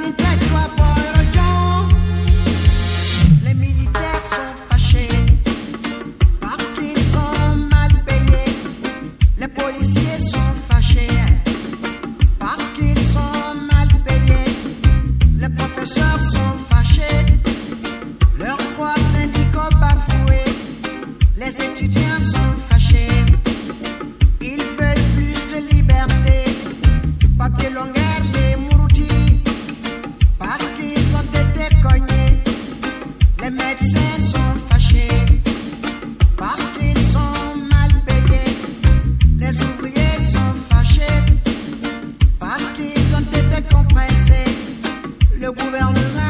can take my Les médecins sont fâchés, parce qu'ils sont mal payés, les ouvriers sont fâchés, parce qu'ils ont été compressés, le gouvernement